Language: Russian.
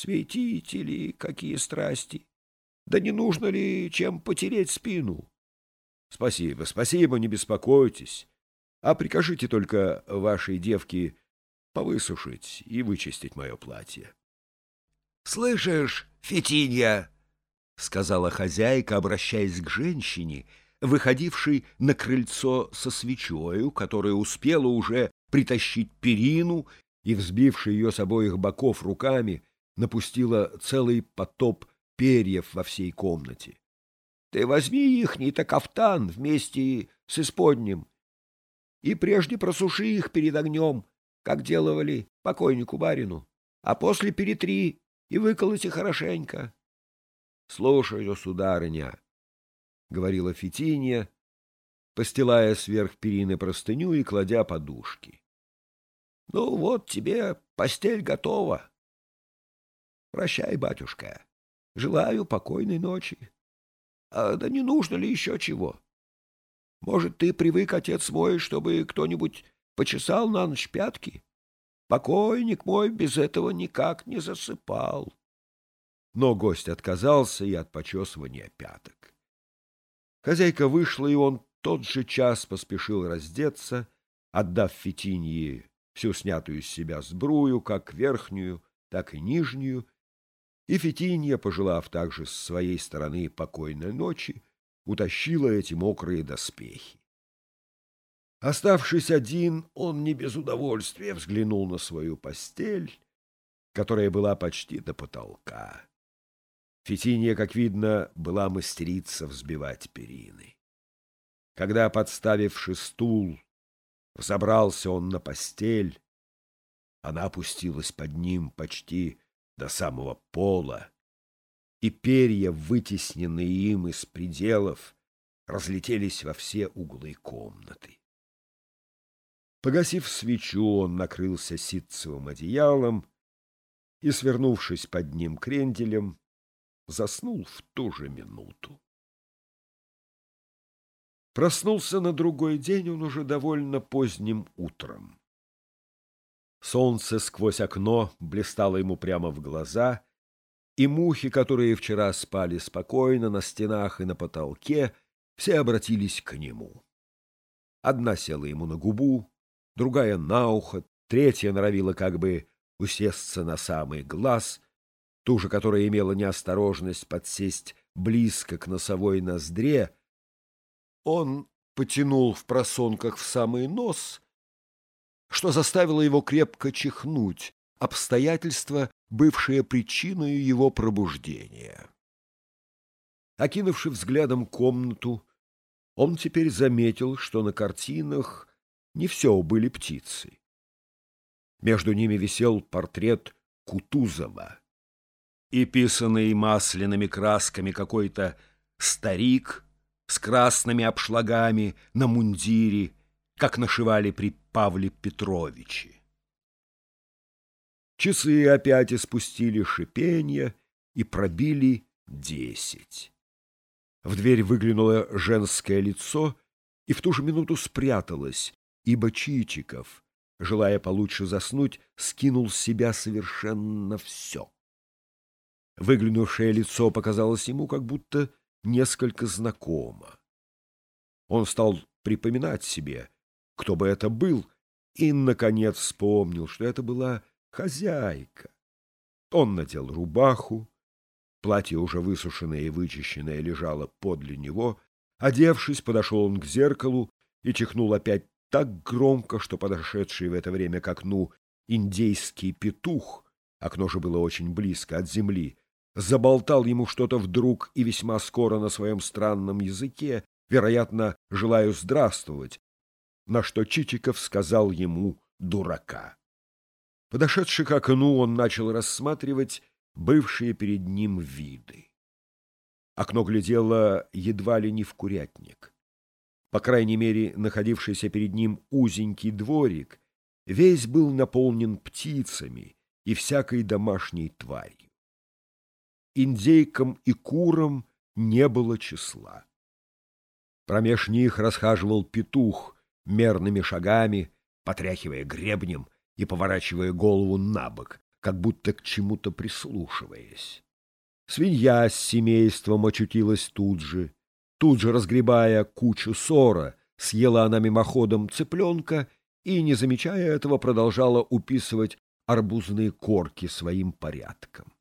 Светите ли, какие страсти? Да не нужно ли чем потереть спину? Спасибо, спасибо, не беспокойтесь. А прикажите только вашей девке повысушить и вычистить мое платье. — Слышишь, Фетинья, — сказала хозяйка, обращаясь к женщине, выходившей на крыльцо со свечою, которая успела уже притащить перину и, взбивши ее с обоих боков руками, напустила целый потоп перьев во всей комнате. — Ты возьми ихний-то кафтан вместе с исподним и прежде просуши их перед огнем, как делали покойнику барину, а после перетри и выколоти хорошенько. — Слушаю, сударыня, — говорила Фетинья, постилая сверх перины простыню и кладя подушки. — Ну вот тебе постель готова. Прощай, батюшка. Желаю покойной ночи. А да не нужно ли еще чего? Может, ты привык, отец мой, чтобы кто-нибудь почесал на ночь пятки? Покойник мой без этого никак не засыпал. Но гость отказался и от почесывания пяток. Хозяйка вышла, и он тот же час поспешил раздеться, отдав Фетинье всю снятую с себя сбрую, как верхнюю, так и нижнюю, и пожелав также с своей стороны покойной ночи, утащила эти мокрые доспехи. Оставшись один, он не без удовольствия взглянул на свою постель, которая была почти до потолка. Фетинья, как видно, была мастерица взбивать перины. Когда, подставивший стул, взобрался он на постель, она опустилась под ним почти до самого пола, и перья, вытесненные им из пределов, разлетелись во все углы комнаты. Погасив свечу, он накрылся ситцевым одеялом и, свернувшись под ним кренделем, заснул в ту же минуту. Проснулся на другой день он уже довольно поздним утром. Солнце сквозь окно блистало ему прямо в глаза, и мухи, которые вчера спали спокойно на стенах и на потолке, все обратились к нему. Одна села ему на губу, другая на ухо, третья норовила как бы усесться на самый глаз, ту же, которая имела неосторожность подсесть близко к носовой ноздре. Он потянул в просонках в самый нос что заставило его крепко чихнуть, обстоятельство, бывшее причиной его пробуждения. Окинувши взглядом комнату, он теперь заметил, что на картинах не все были птицы. Между ними висел портрет Кутузова и писанный масляными красками какой-то старик с красными обшлагами на мундире, как нашивали при Павле Петровиче. Часы опять испустили шипенье и пробили десять. В дверь выглянуло женское лицо и в ту же минуту спряталось, ибо Чичиков, желая получше заснуть, скинул с себя совершенно все. Выглянувшее лицо показалось ему как будто несколько знакомо. Он стал припоминать себе, кто бы это был, и, наконец, вспомнил, что это была хозяйка. Он надел рубаху, платье, уже высушенное и вычищенное, лежало подле него. Одевшись, подошел он к зеркалу и чихнул опять так громко, что подошедший в это время к окну индейский петух, окно же было очень близко от земли, заболтал ему что-то вдруг и весьма скоро на своем странном языке, вероятно, желаю здравствовать, на что Чичиков сказал ему «дурака». Подошедший к окну, он начал рассматривать бывшие перед ним виды. Окно глядело едва ли не в курятник. По крайней мере, находившийся перед ним узенький дворик весь был наполнен птицами и всякой домашней тварью. Индейкам и курам не было числа. Промеж них расхаживал петух — мерными шагами, потряхивая гребнем и поворачивая голову на бок, как будто к чему-то прислушиваясь. Свинья с семейством очутилась тут же. Тут же, разгребая кучу ссора, съела она мимоходом цыпленка и, не замечая этого, продолжала уписывать арбузные корки своим порядком.